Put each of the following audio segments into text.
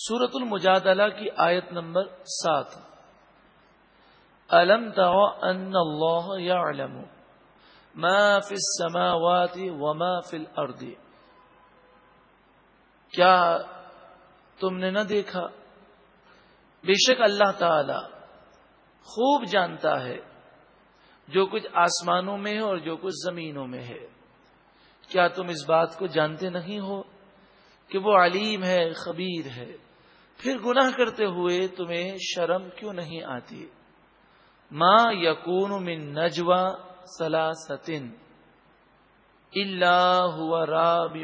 سورت المجادلہ کی آیت نمبر سات۔ الم ان اللہ يعلم ما فی السماوات وما فی الارض کیا تم نے نہ دیکھا؟ بے شک اللہ تعالی خوب جانتا ہے جو کچھ آسمانوں میں ہے اور جو کچھ زمینوں میں ہے۔ کیا تم اس بات کو جانتے نہیں ہو کہ وہ علیم ہے، خبیر ہے؟ پھر گناہ کرتے ہوئے تمہیں شرم کیوں نہیں آتی؟ ماں یقون من نجوا سلاستن اللہ راب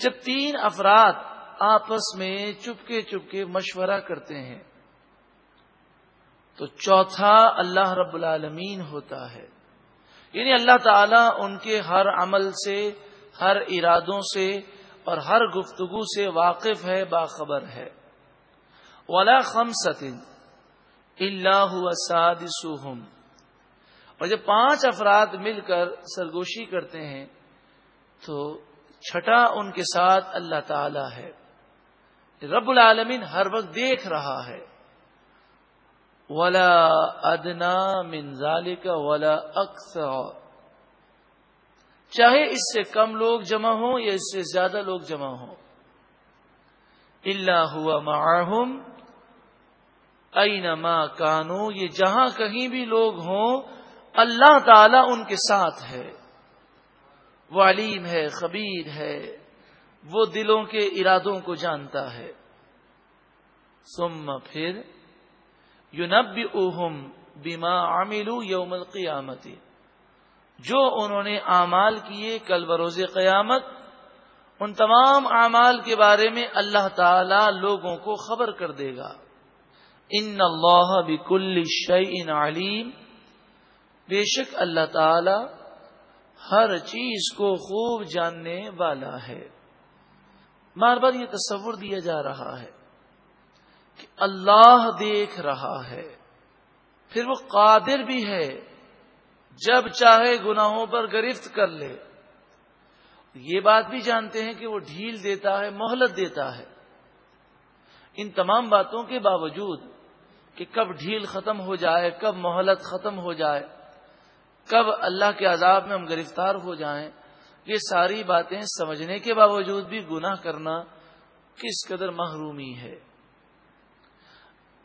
جب تین افراد آپس میں چپکے چپکے مشورہ کرتے ہیں، تو چوتھا اللہ رب العالمین ہوتا ہے۔ یعنی اللہ تعالیٰ ان کے ہر عمل سے، ہر ارادوں سے اور ہر گفتگو سے واقف ہے، باخبر ہے۔ ولا خم ستن اللہ ساد اور جب پانچ افراد مل کر سرگوشی کرتے ہیں، تو چھٹا ان کے ساتھ اللہ تعالی ہے۔ رب العالمین ہر وقت دیکھ رہا ہے۔ ولا ادنا منظال کا ولا اکثر چاہے اس سے کم لوگ جمع ہوں یا اس سے زیادہ لوگ جمع ہوں۔ اللہ ہوا معاہم اینما کانو یہ جہاں کہیں بھی لوگ ہوں، اللہ تعالی ان کے ساتھ ہے۔ وہ علیم ہے، خبیر ہے، وہ دلوں کے ارادوں کو جانتا ہے۔ سم پھر یونب اوہم بیما عامل یوم القیامتی جو انہوں نے اعمال کیے کل بروز قیامت، ان تمام اعمال کے بارے میں اللہ تعالی لوگوں کو خبر کر دے گا۔ ان اللہ بکل شعین علیم۔ بے شک اللہ تعالی ہر چیز کو خوب جاننے والا ہے۔ بار بار یہ تصور دیا جا رہا ہے کہ اللہ دیکھ رہا ہے، پھر وہ قادر بھی ہے۔ جب چاہے گناہوں پر گرفت کر لے۔ یہ بات بھی جانتے ہیں کہ وہ ڈھیل دیتا ہے، مہلت دیتا ہے۔ ان تمام باتوں کے باوجود کہ کب ڈھیل ختم ہو جائے، کب مہلت ختم ہو جائے، کب اللہ کے عذاب میں ہم گرفتار ہو جائیں، یہ ساری باتیں سمجھنے کے باوجود بھی گناہ کرنا کس قدر محرومی ہے۔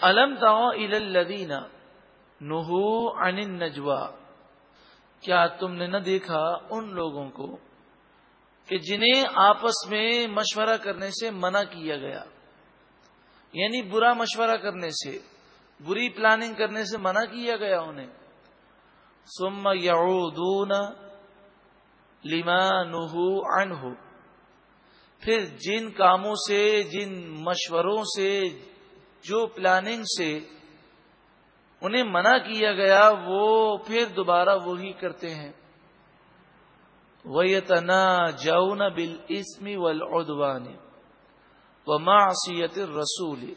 الم الدینہ نہو ان نجوا کیا تم نے نہ دیکھا ان لوگوں کو کہ جنہیں آپس میں مشورہ کرنے سے منع کیا گیا؟ یعنی برا مشورہ کرنے سے، بری پلاننگ کرنے سے منع کیا گیا انہیں؟ سم یعودون لما نہو ان پھر جن کاموں سے، جن مشوروں سے، جو پلاننگ سے انہیں منع کیا گیا، وہ پھر دوبارہ وہی کرتے ہیں۔ وہ تنا جاؤ بل اسمی ودوانی و معصیت رسول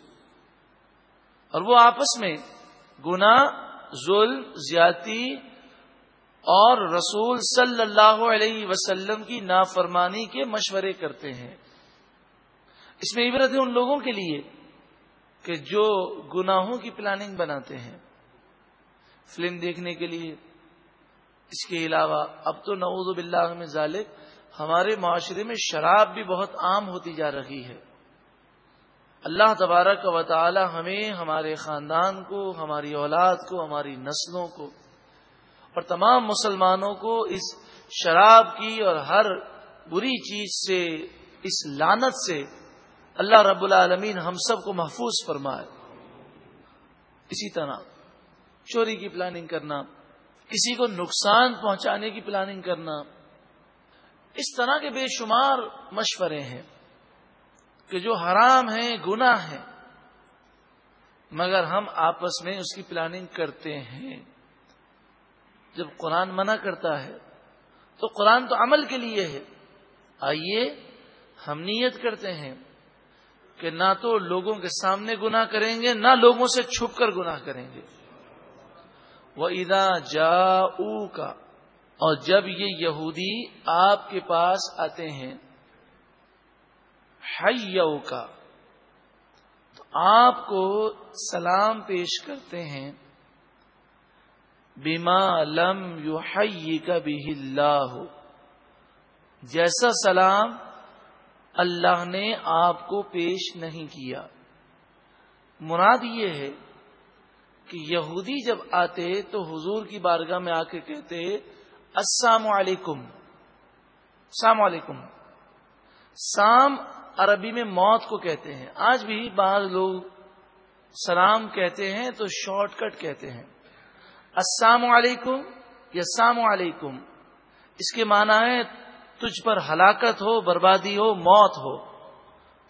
اور وہ آپس میں گنا ظلم زیاتی اور رسول صلی اللہ علیہ وسلم کی نافرمانی کے مشورے کرتے ہیں۔ اس میں عبرت ہے ان لوگوں کے لیے کہ جو گناہوں کی پلاننگ بناتے ہیں۔ فلم دیکھنے کے لیے۔ اس کے علاوہ، اب تو نعوذ باللہ میں ظالب ہمارے معاشرے میں شراب بھی بہت عام ہوتی جا رہی ہے۔ اللہ تبارک و تعالی ہمیں، ہمارے خاندان کو، ہماری اولاد کو، ہماری نسلوں کو اور تمام مسلمانوں کو اس شراب کی اور ہر بری چیز سے، اس لانت سے اللہ رب العالمین ہم سب کو محفوظ فرمائے۔ اسی طرح۔ چوری کی پلاننگ کرنا، کسی کو نقصان پہنچانے کی پلاننگ کرنا، اس طرح کے بے شمار مشورے ہیں کہ جو حرام ہیں، گناہ ہیں، مگر ہم آپس میں اس کی پلاننگ کرتے ہیں۔ جب قرآن منع کرتا ہے، تو قرآن تو عمل کے لیے ہے۔ آئیے، ہم نیت کرتے ہیں کہ نہ تو لوگوں کے سامنے گناہ کریں گے، نہ لوگوں سے چھپ کر گناہ کریں گے۔ وہ ادا جا کا اور جب یہ یہودی آپ کے پاس آتے ہیں حیو کا تو آپ کو سلام پیش کرتے ہیں بیما لم یو کا بھی اللہ جیسا سلام اللہ نے آپ کو پیش نہیں کیا۔ مراد یہ ہے کہ یہودی جب آتے تو حضور کی بارگاہ میں آ کے کہتے، السلام علیکم۔ السلام علیکم۔ سام عربی میں موت کو کہتے ہیں۔ آج بھی بعض لوگ سلام کہتے ہیں تو شارٹ کٹ کہتے ہیں۔ السلام علیکم یا السلام علیکم۔ اس کے معنی ہے تجھ پر ہلاکت ہو، بربادی ہو، موت ہو۔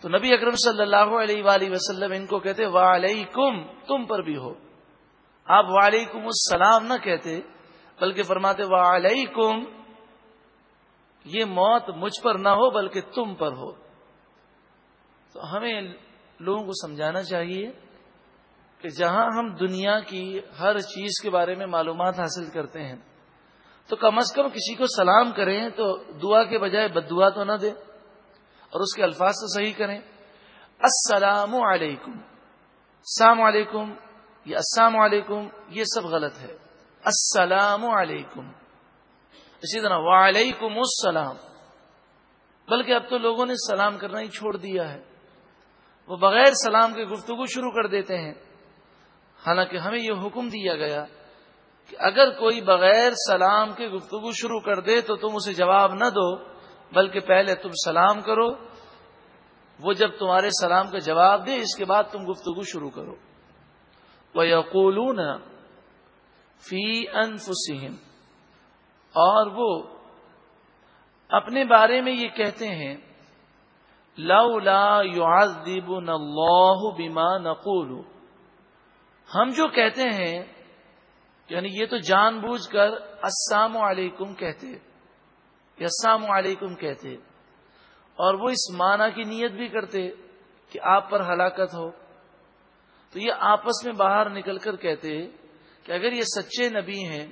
تو نبی اکرم صلی اللہ علیہ وآلہ وسلم ان کو کہتے، وعلیکم، تم پر بھی ہو۔ آپ وعلیکم السلام نہ کہتے، بلکہ فرماتے، وعلیکم، یہ موت مجھ پر نہ ہو، بلکہ تم پر ہو۔ تو ہمیں لوگوں کو سمجھانا چاہیے کہ جہاں ہم دنیا کی ہر چیز کے بارے میں معلومات حاصل کرتے ہیں، تو کم از کم کسی کو سلام کریں تو دعا کے بجائے بد دعا تو نہ دے اور اس کے الفاظ تو صحیح کریں۔ السلام علیکم۔ السلام علیکم۔ یا السلام علیکم، یہ سب غلط ہے۔ السلام علیکم۔ اسی طرح وعلیکم السلام۔ بلکہ اب تو لوگوں نے سلام کرنا ہی چھوڑ دیا ہے۔ وہ بغیر سلام کے گفتگو شروع کر دیتے ہیں۔ حالانکہ ہمیں یہ حکم دیا گیا کہ اگر کوئی بغیر سلام کے گفتگو شروع کر دے تو تم اسے جواب نہ دو، بلکہ پہلے تم سلام کرو۔ وہ جب تمہارے سلام کا جواب دے، اس کے بعد تم گفتگو شروع کرو۔ وہ یقول فی انفسہم اور وہ اپنے بارے میں یہ کہتے ہیں لو لا اللہ بما نقول۔ ہم جو کہتے ہیں یعنی یہ تو جان بوجھ کر السلام علیکم کہتے السلام علیکم کہتے، اور وہ اس معنی کی نیت بھی کرتے کہ آپ پر ہلاکت ہو۔ تو یہ آپس میں باہر نکل کر کہتے کہ اگر یہ سچے نبی ہیں،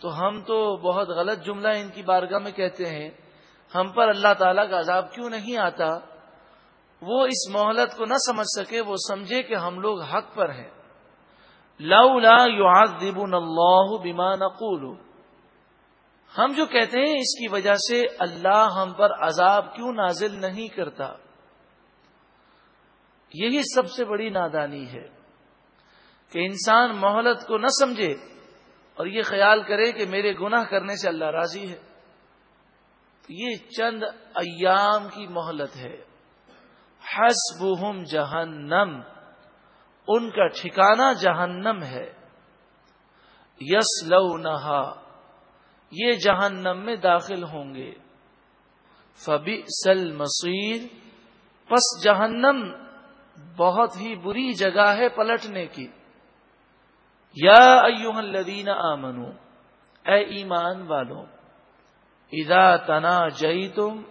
تو ہم تو بہت غلط جملہ ان کی بارگاہ میں کہتے ہیں۔ ہم پر اللہ تعالیٰ کا عذاب کیوں نہیں آتا؟ وہ اس مہلت کو نہ سمجھ سکے، وہ سمجھے کہ ہم لوگ حق پر ہیں۔ لولا يعذبنا اللہ بما نقول۔ ہم جو کہتے ہیں، اس کی وجہ سے اللہ ہم پر عذاب کیوں نازل نہیں کرتا؟ یہی سب سے بڑی نادانی ہے کہ انسان مہلت کو نہ سمجھے اور یہ خیال کرے کہ میرے گناہ کرنے سے اللہ راضی ہے۔ یہ چند ایام کی مہلت ہے۔ حسبہم جہنم، ان کا ٹھکانہ جہنم ہے۔ یس لو نہا یہ جہنم میں داخل ہوں گے۔ فبی سل مسیر پس جہنم بہت ہی بری جگہ ہے پلٹنے کی۔ یا ایوہ الذین آمنو، اے ایمان والوں اذا تنا جئی تم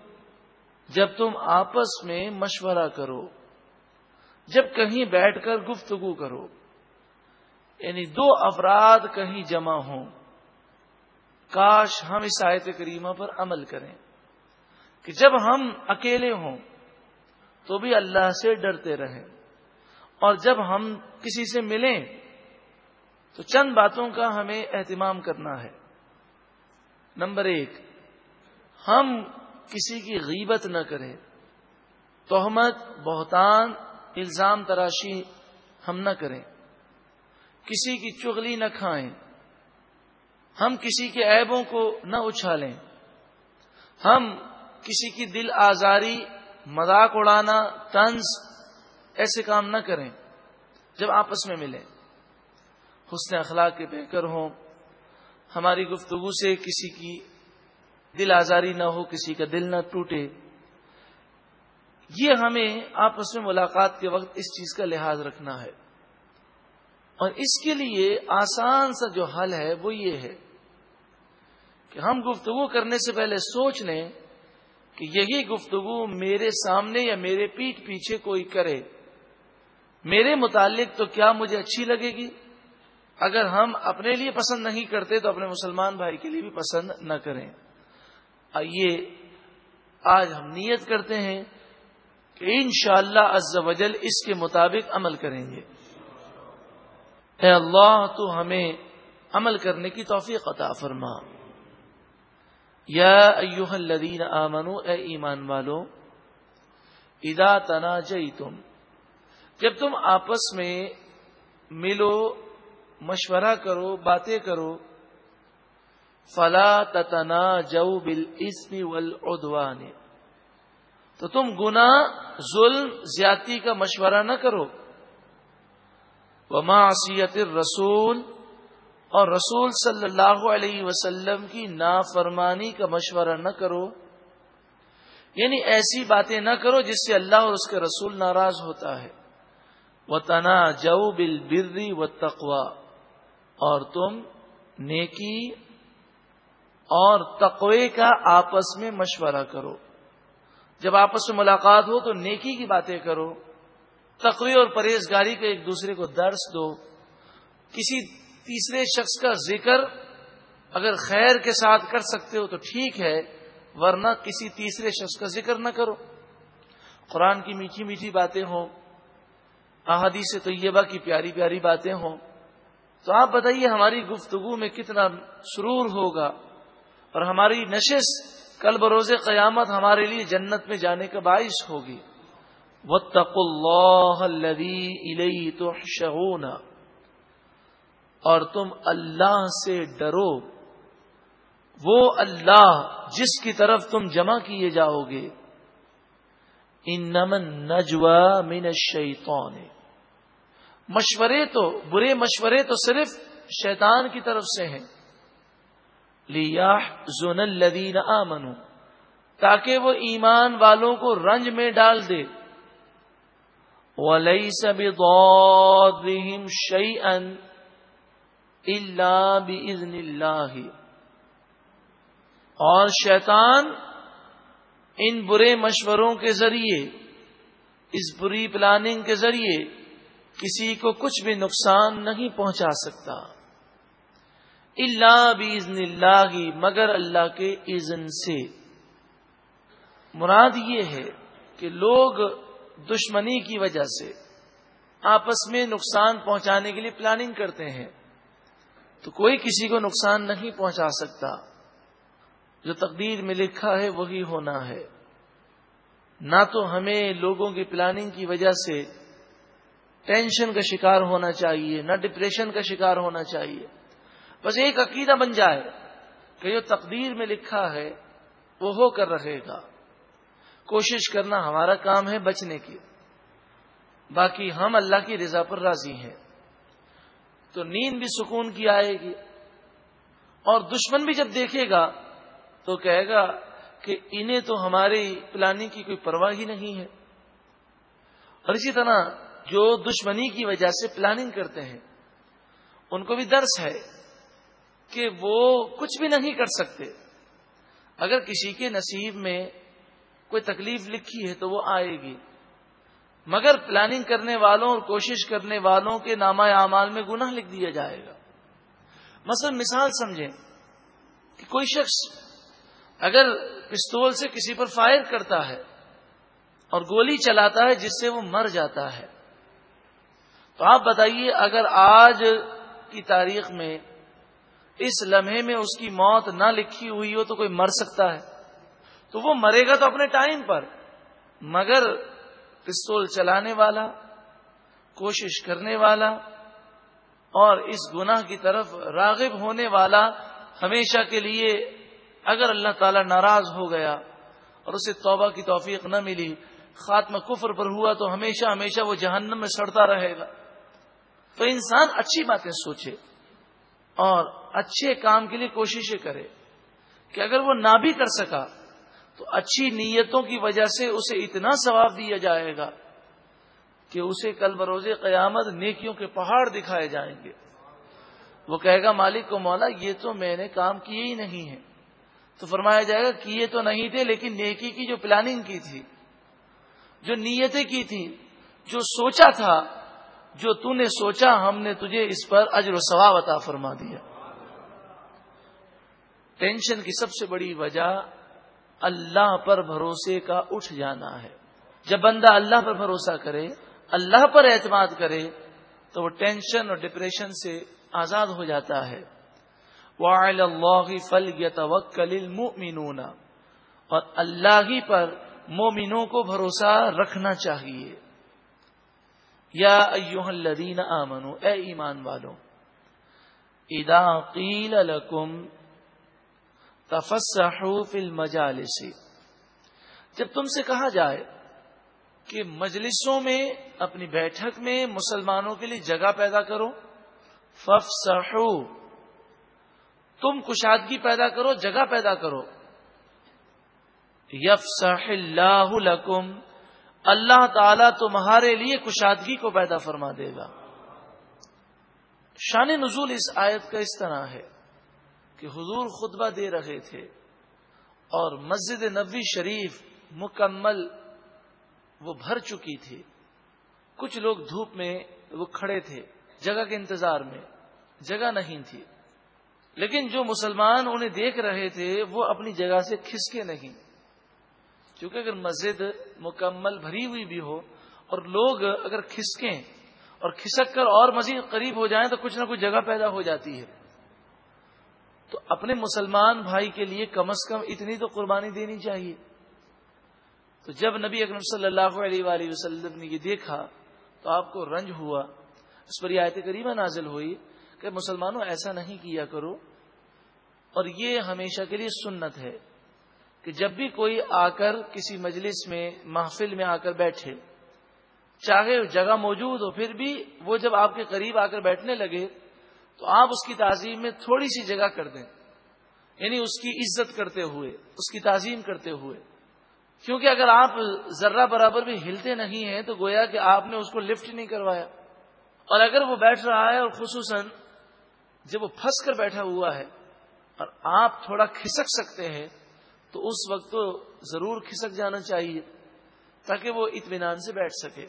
جب تم آپس میں مشورہ کرو، جب کہیں بیٹھ کر گفتگو کرو یعنی دو افراد کہیں جمع ہوں، کاش ہم اس آیت کریمہ پر عمل کریں کہ جب ہم اکیلے ہوں تو بھی اللہ سے ڈرتے رہیں۔ اور جب ہم کسی سے ملیں تو چند باتوں کا ہمیں اہتمام کرنا ہے۔ نمبر ایک، ہم کسی کی غیبت نہ کریں۔ تہمت، بہتان، الزام تراشی ہم نہ کریں۔ کسی کی چغلی نہ کھائیں۔ ہم کسی کے عیبوں کو نہ اچھالیں۔ ہم کسی کی دل آزاری مذاق اڑانا، طنز، ایسے کام نہ کریں۔ جب آپس میں ملیں، حسن اخلاق کے بے کر ہوں، ہماری گفتگو سے کسی کی دل آزاری نہ ہو، کسی کا دل نہ ٹوٹے، یہ ہمیں آپس میں ملاقات کے وقت اس چیز کا لحاظ رکھنا ہے۔ اور اس کے لیے آسان سا جو حل ہے وہ یہ ہے کہ ہم گفتگو کرنے سے پہلے سوچ لیں کہ یہی گفتگو میرے سامنے یا میرے پیٹ پیچھے کوئی کرے، میرے متعلق تو کیا مجھے اچھی لگے گی؟ اگر ہم اپنے لیے پسند نہیں کرتے تو اپنے مسلمان بھائی کے لیے بھی پسند نہ کریں۔ آئیے، آج ہم نیت کرتے ہیں کہ انشاءاللہ شاء اللہ وجل اس کے مطابق عمل کریں گے۔ اے اللہ، تو ہمیں عمل کرنے کی توفیق عطا فرما۔ یا ایوہ الذین آمنو، اے ایمان والو ادا تنا تم جب تم آپس میں ملو، مشورہ کرو، باتیں کرو، فلا تنا جو بل اسمی تو تم گنا ظلم، زیادتی کا مشورہ نہ کرو۔ وہ معصیت رسول اور رسول صلی اللہ علیہ وسلم کی نافرمانی کا مشورہ نہ کرو۔ یعنی ایسی باتیں نہ کرو جس سے اللہ اور اس کے رسول ناراض ہوتا ہے۔ وہ تنا جو بل بری و تقوا اور تم نیکی اور تقوی کا آپس میں مشورہ کرو۔ جب آپس میں ملاقات ہو تو نیکی کی باتیں کرو۔ تقوی اور پرہیزگاری کا ایک دوسرے کو درس دو۔ کسی تیسرے شخص کا ذکر اگر خیر کے ساتھ کر سکتے ہو تو ٹھیک ہے، ورنہ کسی تیسرے شخص کا ذکر نہ کرو۔ قرآن کی میٹھی میٹھی باتیں ہوں، احادیث طیبہ کی پیاری پیاری باتیں ہوں۔ تو آپ بتائیے ہماری گفتگو میں کتنا سرور ہوگا اور ہماری نشست کل بروز قیامت ہمارے لیے جنت میں جانے کا باعث ہوگی۔ وَاتَّقُوا اللَّهَ الَّذِي إِلَيْهِ تُحْشَرُونَ۔ اور تم اللہ سے ڈرو۔ وہ اللہ جس کی طرف تم جمع کیے جاؤ گے۔ ان نمن نجوا من الشیطان۔ مشورے تو، برے مشورے تو صرف شیطان کی طرف سے ہیں۔ لیا زون الدین آمنو تاکہ وہ ایمان والوں کو رنج میں ڈال دے۔ ولی سب شعی ان اللہ اللہ اور شیطان ان برے مشوروں کے ذریعے، اس بری پلاننگ کے ذریعے کسی کو کچھ بھی نقصان نہیں پہنچا سکتا۔ اللہ بزن اللہ مگر اللہ کے اذن سے۔ مراد یہ ہے کہ لوگ دشمنی کی وجہ سے آپس میں نقصان پہنچانے کے لیے پلاننگ کرتے ہیں۔ تو کوئی کسی کو نقصان نہیں پہنچا سکتا۔ جو تقدیر میں لکھا ہے وہی ہونا ہے۔ نہ تو ہمیں لوگوں کی پلاننگ کی وجہ سے ٹینشن کا شکار ہونا چاہیے، نہ ڈپریشن کا شکار ہونا چاہیے۔ بس ایک عقیدہ بن جائے کہ جو تقدیر میں لکھا ہے وہ ہو کر رہے گا۔ کوشش کرنا ہمارا کام ہے بچنے کی۔ باقی ہم اللہ کی رضا پر راضی ہیں۔ تو نیند بھی سکون کی آئے گی اور دشمن بھی جب دیکھے گا تو کہے گا کہ انہیں تو ہماری پلاننگ کی کوئی پرواہ ہی نہیں ہے۔ اور اسی طرح جو دشمنی کی وجہ سے پلاننگ کرتے ہیں، ان کو بھی درس ہے کہ وہ کچھ بھی نہیں کر سکتے۔ اگر کسی کے نصیب میں کوئی تکلیف لکھی ہے تو وہ آئے گی۔ مگر پلاننگ کرنے والوں اور کوشش کرنے والوں کے نامہ اعمال میں گناہ لکھ دیا جائے گا۔ مثلا مثال سمجھیں کہ کوئی شخص اگر پستول سے کسی پر فائر کرتا ہے اور گولی چلاتا ہے جس سے وہ مر جاتا ہے۔ تو آپ بتائیے اگر آج کی تاریخ میں اس لمحے میں اس کی موت نہ لکھی ہوئی ہو تو کوئی مر سکتا ہے۔ تو وہ مرے گا تو اپنے ٹائم پر۔ مگر پستول چلانے والا، کوشش کرنے والا اور اس گناہ کی طرف راغب ہونے والا ہمیشہ کے لیے اگر اللہ تعالی ناراض ہو گیا اور اسے توبہ کی توفیق نہ ملی، خاتمہ کفر پر ہوا تو ہمیشہ ہمیشہ وہ جہنم میں سڑتا رہے گا۔ تو انسان اچھی باتیں سوچے اور اچھے کام کے لیے کوششیں کرے کہ اگر وہ نہ بھی کر سکا تو اچھی نیتوں کی وجہ سے اسے اتنا ثواب دیا جائے گا کہ اسے کل بروز قیامت نیکیوں کے پہاڑ دکھائے جائیں گے۔ وہ کہے گا، مالک کو مولا، یہ تو میں نے کام کیے ہی نہیں ہے تو فرمایا جائے گا، کیے تو نہیں تھے، لیکن نیکی کی جو پلاننگ کی تھی، جو نیتیں کی تھی، جو سوچا تھا، جو تو نے سوچا، ہم نے تجھے اس پر اجر و ثواب عطا فرما دیا۔ ٹینشن کی سب سے بڑی وجہ اللہ پر بھروسے کا اٹھ جانا ہے۔ جب بندہ اللہ پر بھروسہ کرے، اللہ پر اعتماد کرے، تو وہ ٹینشن اور ڈپریشن سے آزاد ہو جاتا ہے۔ فل المؤمنون۔ اور اللہ ہی پر مومنوں کو بھروسہ رکھنا چاہیے۔ یا ایوہ الذین آمنو اے ایمان والو، اذا قیل لکم تفسحوا فی المجالس۔ جب تم سے کہا جائے کہ مجلسوں میں، اپنی بیٹھک میں مسلمانوں کے لیے جگہ پیدا کرو ففسحوا تم کشادگی پیدا کرو، جگہ پیدا کرو۔ یفسح اللہ لکم۔ اللہ تعالی تمہارے لیے کشادگی کو پیدا فرما دے گا۔ شان نزول اس آیت کا اس طرح ہے۔ کہ حضور خطبہ دے رہے تھے اور مسجد نبی شریف مکمل وہ بھر چکی تھی۔ کچھ لوگ دھوپ میں وہ کھڑے تھے، جگہ کے انتظار میں، جگہ نہیں تھی۔ لیکن جو مسلمان انہیں دیکھ رہے تھے، وہ اپنی جگہ سے کھسکے نہیں۔ کیونکہ اگر مسجد مکمل بھری ہوئی بھی ہو اور لوگ اگر کھسکیں اور کھسک کر اور مزید قریب ہو جائیں تو کچھ نہ کچھ جگہ پیدا ہو جاتی ہے۔ تو اپنے مسلمان بھائی کے لیے کم از کم اتنی تو قربانی دینی چاہیے۔ تو جب نبی اکرم صلی اللہ علیہ وآلہ وسلم نے یہ دیکھا تو آپ کو رنج ہوا۔ اس پر یہ آیت قریبہ نازل ہوئی کہ مسلمانوں ایسا نہیں کیا کرو۔ اور یہ ہمیشہ کے لیے سنت ہے کہ جب بھی کوئی آ کر کسی مجلس میں محفل میں آ کر بیٹھے، چاہے جگہ موجود ہو، پھر بھی وہ جب آپ کے قریب آ کر بیٹھنے لگے تو آپ اس کی تعظیم میں تھوڑی سی جگہ کر دیں۔ یعنی اس کی عزت کرتے ہوئے، اس کی تعظیم کرتے ہوئے۔ کیونکہ اگر آپ ذرہ برابر بھی ہلتے نہیں ہیں، تو گویا کہ آپ نے اس کو لفٹ نہیں کروایا۔ اور اگر وہ بیٹھ رہا ہے اور خصوصاً جب وہ پھنس کر بیٹھا ہوا ہے اور آپ تھوڑا کھسک سکتے ہیں، تو اس وقت تو ضرور کھسک جانا چاہیے تاکہ وہ اطمینان سے بیٹھ سکے۔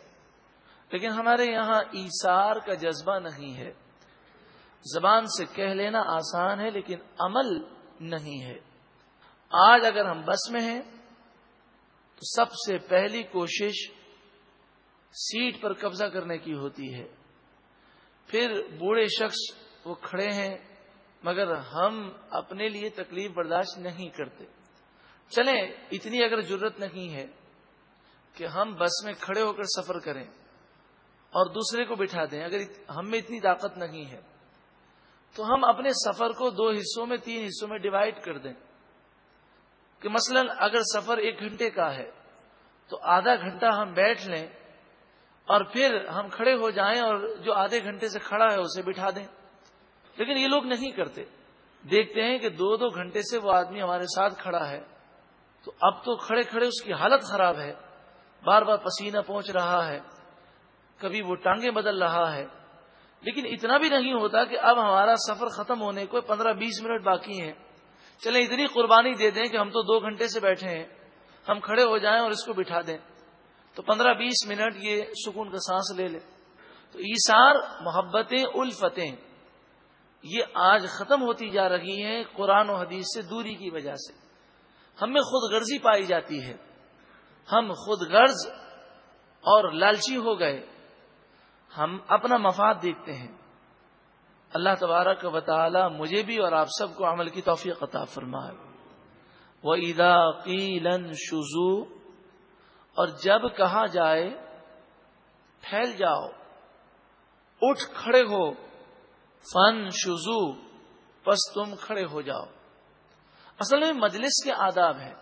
لیکن ہمارے یہاں ایسار کا جذبہ نہیں ہے۔ زبان سے کہہ لینا آسان ہے لیکن عمل نہیں ہے۔ آج اگر ہم بس میں ہیں، تو سب سے پہلی کوشش سیٹ پر قبضہ کرنے کی ہوتی ہے۔ پھر بوڑھے شخص وہ کھڑے ہیں، مگر ہم اپنے لیے تکلیف برداشت نہیں کرتے۔ چلیں، اتنی اگر ضرورت نہیں ہے کہ ہم بس میں کھڑے ہو کر سفر کریں اور دوسرے کو بٹھا دیں، اگر ہم میں اتنی طاقت نہیں ہے۔ تو ہم اپنے سفر کو دو حصوں میں، تین حصوں میں ڈیوائڈ کر دیں۔ کہ مثلا اگر سفر ایک گھنٹے کا ہے، تو آدھا گھنٹہ ہم بیٹھ لیں اور پھر ہم کھڑے ہو جائیں اور جو آدھے گھنٹے سے کھڑا ہے اسے بٹھا دیں۔ لیکن یہ لوگ نہیں کرتے۔ دیکھتے ہیں کہ دو دو گھنٹے سے وہ آدمی ہمارے ساتھ کھڑا ہے۔ تو اب تو کھڑے کھڑے اس کی حالت خراب ہے۔ بار بار پسینہ پہنچ رہا ہے۔ کبھی وہ ٹانگیں بدل رہا ہے۔ لیکن اتنا بھی نہیں ہوتا کہ اب ہمارا سفر ختم ہونے کو پندرہ بیس منٹ باقی ہیں۔ چلیں اتنی قربانی دے دیں کہ ہم تو دو گھنٹے سے بیٹھے ہیں۔ ہم کھڑے ہو جائیں اور اس کو بٹھا دیں۔ تو پندرہ بیس منٹ یہ سکون کا سانس لے لے تو ایسار محبتیں الفتیں۔ یہ آج ختم ہوتی جا رہی ہیں قرآن و حدیث سے دوری کی وجہ سے۔ ہمیں خود غرضی پائی جاتی ہے۔ ہم خود غرض اور لالچی ہو گئے۔ ہم اپنا مفاد دیکھتے ہیں۔ اللہ تبارک و تعالی مجھے بھی اور آپ سب کو عمل کی توفیق عطا فرمائے۔ وہ ادا قیلن شزو اور جب کہا جائے، پھیل جاؤ، اٹھ کھڑے ہو فن شزو پس تم کھڑے ہو جاؤ۔ اصل میں مجلس کے آداب ہے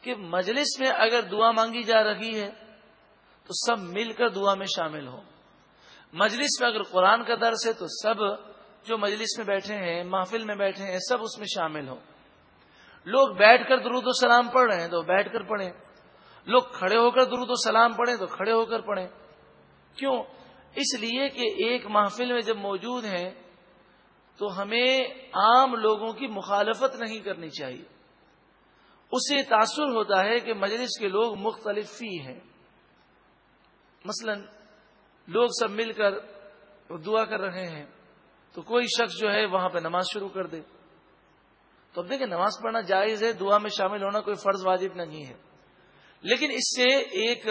کہ مجلس میں اگر دعا مانگی جا رہی ہے، تو سب مل کر دعا میں شامل ہو مجلس میں اگر قرآن کا درس ہے تو سب جو مجلس میں بیٹھے ہیں، محفل میں بیٹھے ہیں، سب اس میں شامل ہو لوگ بیٹھ کر درود و سلام پڑھ رہے ہیں تو بیٹھ کر پڑھیں۔ لوگ کھڑے ہو کر درود و سلام پڑھیں تو کھڑے ہو کر پڑھیں۔ کیوں؟ اس لیے کہ ایک محفل میں جب موجود ہیں تو ہمیں عام لوگوں کی مخالفت نہیں کرنی چاہیے۔ اسے تاثر ہوتا ہے کہ مجلس کے لوگ مختلف فی ہیں۔ مثلا لوگ سب مل کر دعا کر رہے ہیں، تو کوئی شخص جو ہے وہاں پہ نماز شروع کر دے۔ تو اب دیکھیں، نماز پڑھنا جائز ہے، دعا میں شامل ہونا کوئی فرض واجب نہیں ہے۔ لیکن اس سے ایک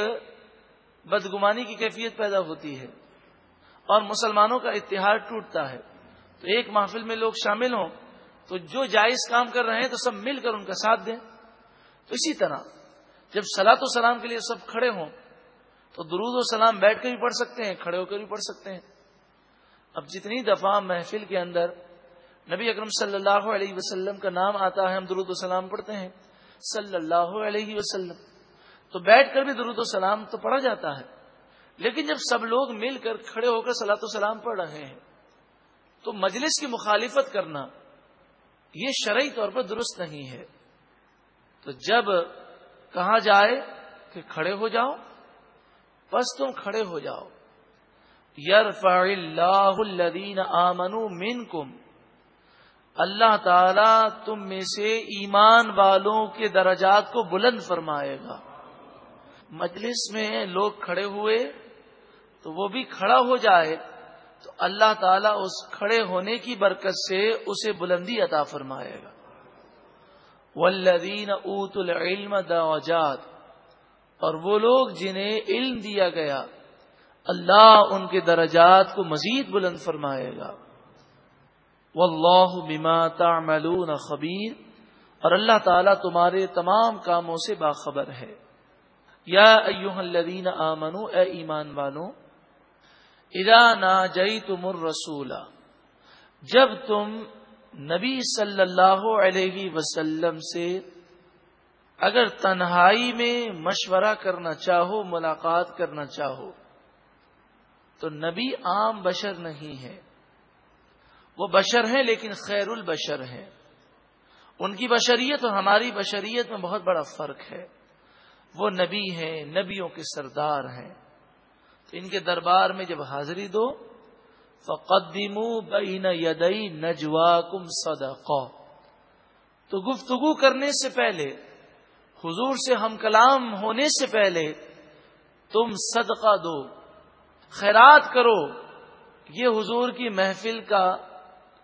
بدگمانی کی کیفیت پیدا ہوتی ہے اور مسلمانوں کا اتحاد ٹوٹتا ہے۔ تو ایک محفل میں لوگ شامل ہوں، تو جو جائز کام کر رہے ہیں، تو سب مل کر ان کا ساتھ دیں۔ تو اسی طرح، جب سلاۃ و سلام کے لیے سب کھڑے ہوں تو درود و سلام بیٹھ کر بھی پڑھ سکتے ہیں، کھڑے ہو کر بھی پڑھ سکتے ہیں۔ اب جتنی دفعہ محفل کے اندر نبی اکرم صلی اللہ علیہ وسلم کا نام آتا ہے، ہم درود و سلام پڑھتے ہیں۔ صلی اللہ علیہ وسلم۔ تو بیٹھ کر بھی درود و سلام تو پڑھا جاتا ہے۔ لیکن جب سب لوگ مل کر کھڑے ہو کر سلاۃ و سلام پڑھ رہے ہیں، تو مجلس کی مخالفت کرنا یہ شرعی طور پر درست نہیں ہے۔ تو جب کہا جائے کہ کھڑے ہو جاؤ بس تم کھڑے ہو جاؤ۔ یار اللہ الدین آمن من کم اللہ تعالی تم میں سے ایمان والوں کے درجات کو بلند فرمائے گا۔ مجلس میں لوگ کھڑے ہوئے تو وہ بھی کھڑا ہو جائے۔ تو اللہ تعالیٰ اس کھڑے ہونے کی برکت سے اسے بلندی عطا فرمائے گا۔ والذین اوت العلم درجات۔ اور وہ لوگ جنہیں علم دیا گیا، اللہ ان کے درجات کو مزید بلند فرمائے گا۔ واللہ بما تعملون خبیر۔ اور اللہ تعالیٰ تمہارے تمام کاموں سے باخبر ہے۔ یا ایوہ الذین آمنو، اے ایمان والوں ادا نا جئی تم جب تم نبی صلی اللہ علیہ وسلم سے اگر تنہائی میں مشورہ کرنا چاہو، ملاقات کرنا چاہو، تو نبی عام بشر نہیں ہے وہ بشر ہیں لیکن خیر البشر ہیں۔ ان کی بشریت اور ہماری بشریت میں بہت بڑا فرق ہے۔ وہ نبی ہیں، نبیوں کے سردار ہیں۔ تو ان کے دربار میں جب حاضری دو فقدیم بین یدئی نجوا کم تو گفتگو کرنے سے پہلے حضور سے ہم کلام ہونے سے پہلے تم صدقہ دو، خیرات کرو، یہ حضور کی محفل کا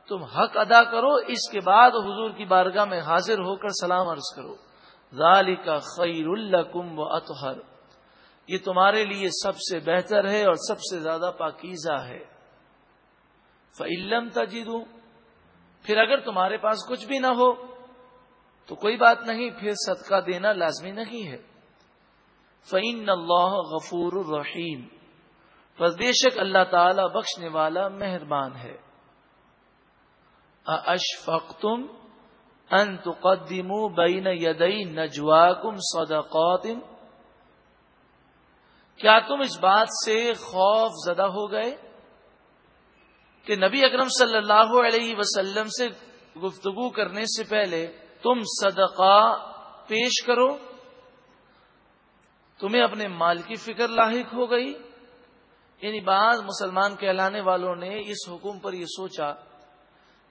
تم حق ادا کرو، اس کے بعد حضور کی بارگاہ میں حاضر ہو کر سلام عرض کرو۔ ذالک خیر الکم و اطہر۔ یہ تمہارے لیے سب سے بہتر ہے اور سب سے زیادہ پاکیزہ ہے۔ فعلم تجیدوں پھر اگر تمہارے پاس کچھ بھی نہ ہو تو کوئی بات نہیں، پھر صدقہ دینا لازمی نہیں ہے۔ فعین اللہ غفور الرحیم بس بے شک اللہ تعالی بخشنے والا مہربان ہے۔ اشفق تم ان تقدموا بین یدئی نجواکم صدقات؟ کیا تم اس بات سے خوف زدہ ہو گئے کہ نبی اکرم صلی اللہ علیہ وسلم سے گفتگو کرنے سے پہلے تم صدقہ پیش کرو۔ تمہیں اپنے مال کی فکر لاحق ہو گئی۔ یعنی بعض مسلمان کہلانے والوں نے اس حکم پر یہ سوچا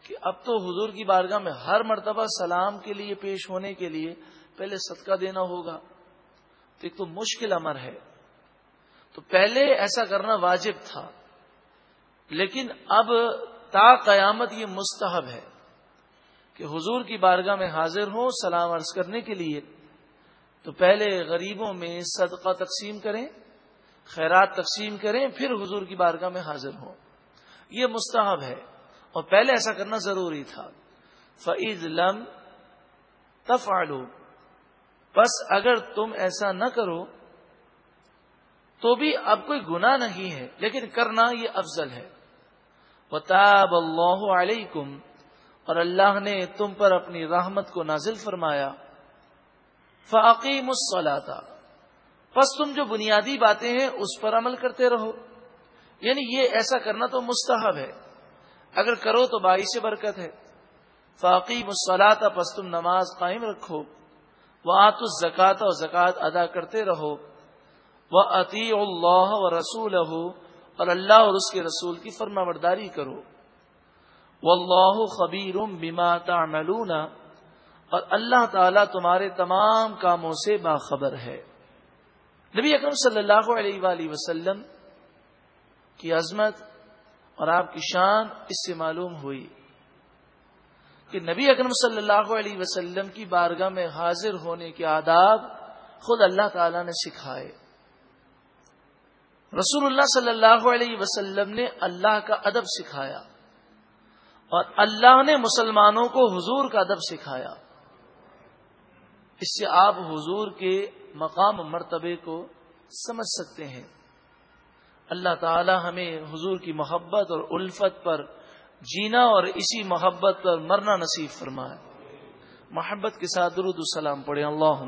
کہ اب تو حضور کی بارگاہ میں ہر مرتبہ سلام کے لیے پیش ہونے کے لیے پہلے صدقہ دینا ہوگا۔ تو ایک تو مشکل امر ہے۔ تو پہلے ایسا کرنا واجب تھا۔ لیکن اب تا قیامت یہ مستحب ہے۔ کہ حضور کی بارگاہ میں حاضر ہوں، سلام عرض کرنے کے لیے۔ تو پہلے غریبوں میں صدقہ تقسیم کریں، خیرات تقسیم کریں، پھر حضور کی بارگاہ میں حاضر ہوں۔ یہ مستحب ہے۔ اور پہلے ایسا کرنا ضروری تھا۔ فعید لم تفعلو بس اگر تم ایسا نہ کرو، تو بھی اب کوئی گنا نہیں ہے، لیکن کرنا یہ افضل ہے۔ وطاب اللہ علیکم اور اللہ نے تم پر اپنی رحمت کو نازل فرمایا۔ فعقیم الصلاتا پس تم جو بنیادی باتیں ہیں، اس پر عمل کرتے رہو۔ یعنی یہ ایسا کرنا تو مستحب ہے۔ اگر کرو تو باعث برکت ہے۔ فاقیم الصلاتا پس تم نماز قائم رکھو۔ وہ آت الزکات اور زکوٰۃ ادا کرتے رہو۔ وہ عطی اللہ و رسول اور اللہ اور اس کے رسول کی فرما برداری کرو۔ وہ اللہ خبیر بما تعملون۔ اور اللہ تعالیٰ تمہارے تمام کاموں سے باخبر ہے۔ نبی اکرم صلی اللہ علیہ وآلہ وسلم کی عظمت اور آپ کی شان اس سے معلوم ہوئی کہ نبی اکرم صلی اللہ علیہ وسلم کی بارگاہ میں حاضر ہونے کے آداب خود اللہ تعالی نے سکھائے۔ رسول اللہ صلی اللہ علیہ وسلم نے اللہ کا ادب سکھایا۔ اور اللہ نے مسلمانوں کو حضور کا ادب سکھایا۔ اس سے آپ حضور کے مقام مرتبے کو سمجھ سکتے ہیں۔ اللہ تعالی ہمیں حضور کی محبت اور الفت پر جینا اور اسی محبت پر مرنا نصیب فرمائے۔ محبت کے ساتھ درود السلام پڑھے اللہ